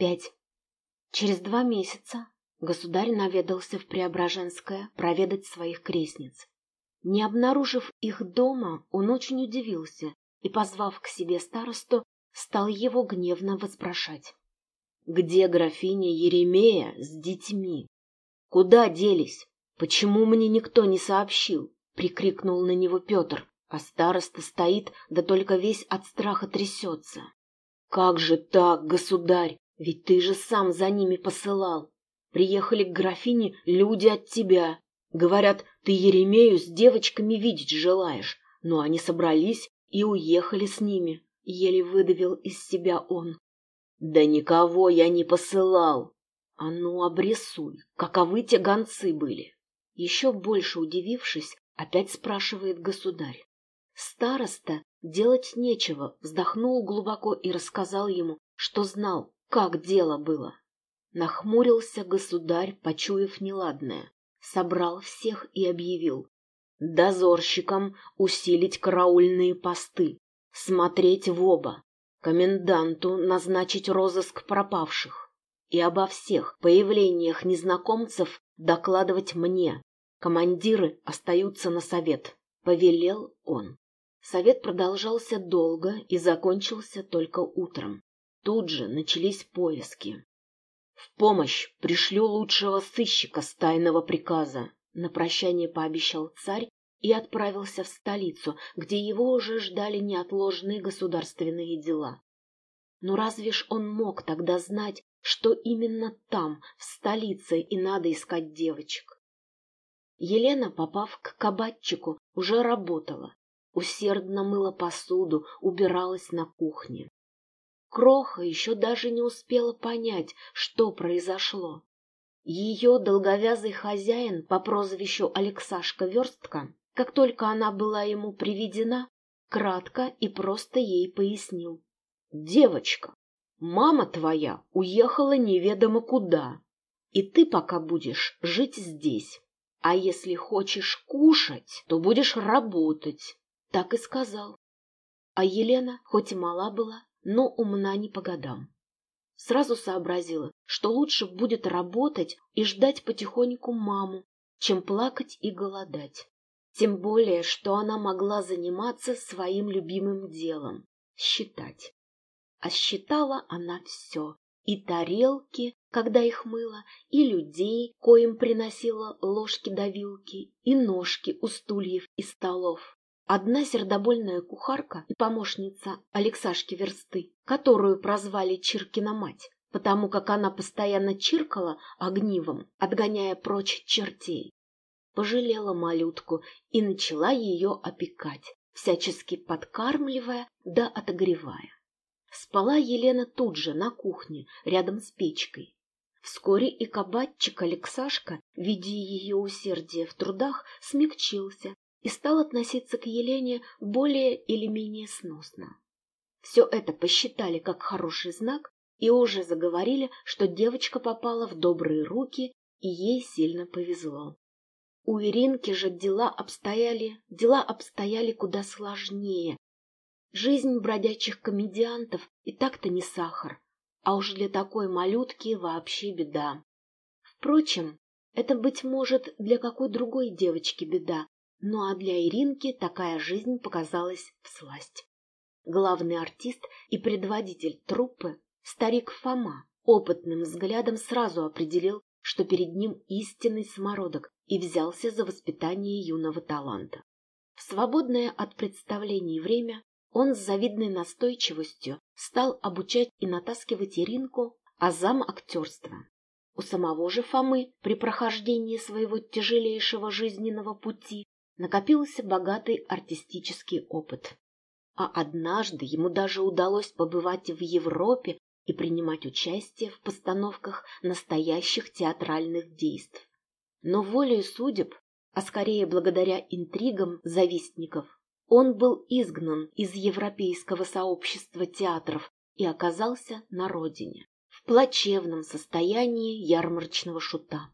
Пять. Через два месяца государь наведался в Преображенское проведать своих крестниц. Не обнаружив их дома, он очень удивился и, позвав к себе старосту, стал его гневно воспрошать. «Где графиня Еремея с детьми? Куда делись? Почему мне никто не сообщил?» — прикрикнул на него Петр, а староста стоит, да только весь от страха трясется. «Как же так, государь? Ведь ты же сам за ними посылал. Приехали к графине люди от тебя. Говорят, ты Еремею с девочками видеть желаешь, но они собрались и уехали с ними. Еле выдавил из себя он. Да никого я не посылал. А ну, обрисуй, каковы те гонцы были. Еще больше удивившись, опять спрашивает государь. Староста делать нечего, вздохнул глубоко и рассказал ему, что знал, как дело было. Нахмурился государь, почуяв неладное, собрал всех и объявил. Дозорщикам усилить караульные посты, смотреть в оба, коменданту назначить розыск пропавших и обо всех появлениях незнакомцев докладывать мне. Командиры остаются на совет, повелел он. Совет продолжался долго и закончился только утром. Тут же начались поиски. В помощь пришлю лучшего сыщика с тайного приказа, на прощание пообещал царь и отправился в столицу, где его уже ждали неотложные государственные дела. Но разве ж он мог тогда знать, что именно там, в столице, и надо искать девочек? Елена, попав к кабатчику, уже работала, усердно мыла посуду, убиралась на кухне. Кроха еще даже не успела понять, что произошло. Ее долговязый хозяин по прозвищу Алексашка Верстка как только она была ему приведена, кратко и просто ей пояснил. «Девочка, мама твоя уехала неведомо куда, и ты пока будешь жить здесь. А если хочешь кушать, то будешь работать». Так и сказал. А Елена, хоть и мала была, но умна не по годам. Сразу сообразила, что лучше будет работать и ждать потихоньку маму, чем плакать и голодать. Тем более, что она могла заниматься своим любимым делом — считать. А считала она все. И тарелки, когда их мыла, и людей, коим приносила ложки да вилки, и ножки у стульев и столов. Одна сердобольная кухарка и помощница Алексашки Версты, которую прозвали Чиркина мать, потому как она постоянно чиркала огнивом, отгоняя прочь чертей, пожалела малютку и начала ее опекать, всячески подкармливая да отогревая. Спала Елена тут же, на кухне, рядом с печкой. Вскоре и кабатчик Алексашка, видя ее усердие в трудах, смягчился и стал относиться к Елене более или менее сносно. Все это посчитали как хороший знак и уже заговорили, что девочка попала в добрые руки и ей сильно повезло. У Иринки же дела обстояли, дела обстояли куда сложнее. Жизнь бродячих комедиантов и так-то не сахар, а уж для такой малютки вообще беда. Впрочем, это, быть может, для какой другой девочки беда, ну а для Иринки такая жизнь показалась всласть. Главный артист и предводитель труппы, старик Фома, опытным взглядом сразу определил, что перед ним истинный самородок, и взялся за воспитание юного таланта. В свободное от представлений время он с завидной настойчивостью стал обучать и натаскивать Иринку азам актерства. У самого же Фомы при прохождении своего тяжелейшего жизненного пути накопился богатый артистический опыт. А однажды ему даже удалось побывать в Европе и принимать участие в постановках настоящих театральных действий. Но волею судеб, а скорее благодаря интригам завистников, он был изгнан из европейского сообщества театров и оказался на родине, в плачевном состоянии ярмарочного шута.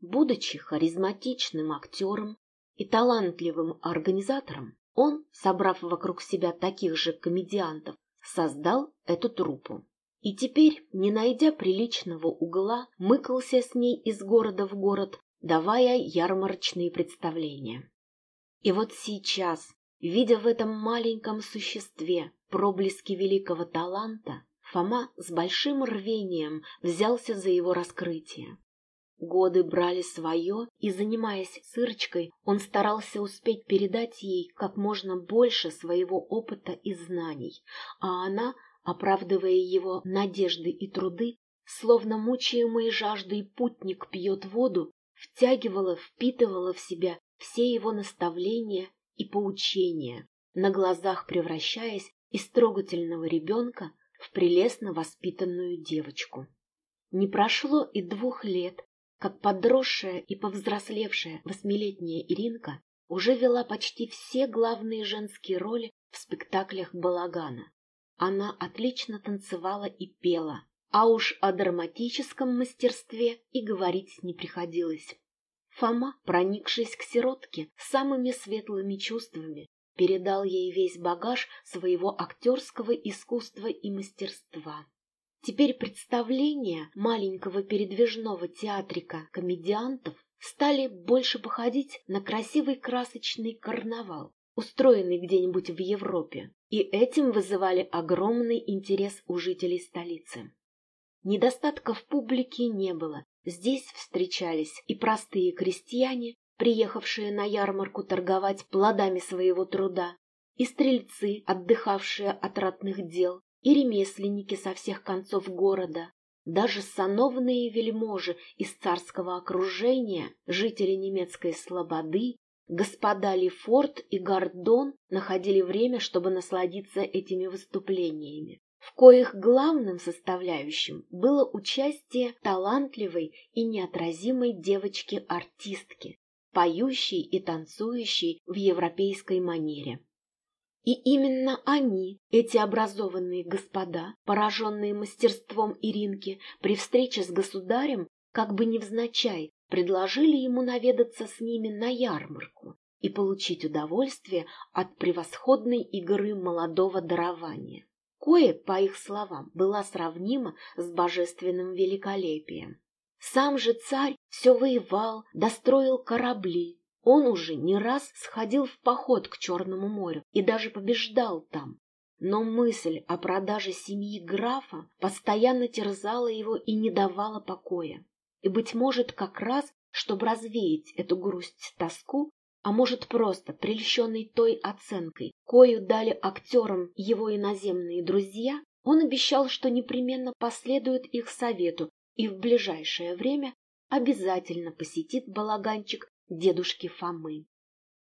Будучи харизматичным актером и талантливым организатором, он, собрав вокруг себя таких же комедиантов, создал эту труппу. И теперь, не найдя приличного угла, мыкался с ней из города в город, давая ярмарочные представления. И вот сейчас, видя в этом маленьком существе проблески великого таланта, Фома с большим рвением взялся за его раскрытие. Годы брали свое, и, занимаясь сырочкой, он старался успеть передать ей как можно больше своего опыта и знаний, а она, оправдывая его надежды и труды, словно мучаемый жаждой путник пьет воду, втягивала, впитывала в себя все его наставления и поучения, на глазах превращаясь из трогательного ребенка в прелестно воспитанную девочку. Не прошло и двух лет, как подросшая и повзрослевшая восьмилетняя Иринка уже вела почти все главные женские роли в спектаклях балагана. Она отлично танцевала и пела, а уж о драматическом мастерстве и говорить не приходилось. Фома, проникшись к сиротке самыми светлыми чувствами, передал ей весь багаж своего актерского искусства и мастерства. Теперь представления маленького передвижного театрика комедиантов стали больше походить на красивый красочный карнавал, устроенный где-нибудь в Европе, и этим вызывали огромный интерес у жителей столицы. Недостатка в публике не было, здесь встречались и простые крестьяне, приехавшие на ярмарку торговать плодами своего труда, и стрельцы, отдыхавшие от ратных дел, и ремесленники со всех концов города, даже сановные вельможи из царского окружения, жители немецкой слободы, господа Лефорт и Гордон находили время, чтобы насладиться этими выступлениями, в коих главным составляющим было участие талантливой и неотразимой девочки-артистки, поющей и танцующей в европейской манере. И именно они, эти образованные господа, пораженные мастерством Иринки, при встрече с государем, как бы невзначай, предложили ему наведаться с ними на ярмарку и получить удовольствие от превосходной игры молодого дарования, кое, по их словам, была сравнима с божественным великолепием. Сам же царь все воевал, достроил корабли. Он уже не раз сходил в поход к Черному морю и даже побеждал там. Но мысль о продаже семьи графа постоянно терзала его и не давала покоя. И, быть может, как раз, чтобы развеять эту грусть-тоску, а может просто прельщенный той оценкой, кою дали актерам его иноземные друзья, он обещал, что непременно последует их совету и в ближайшее время обязательно посетит балаганчик дедушки Фомы.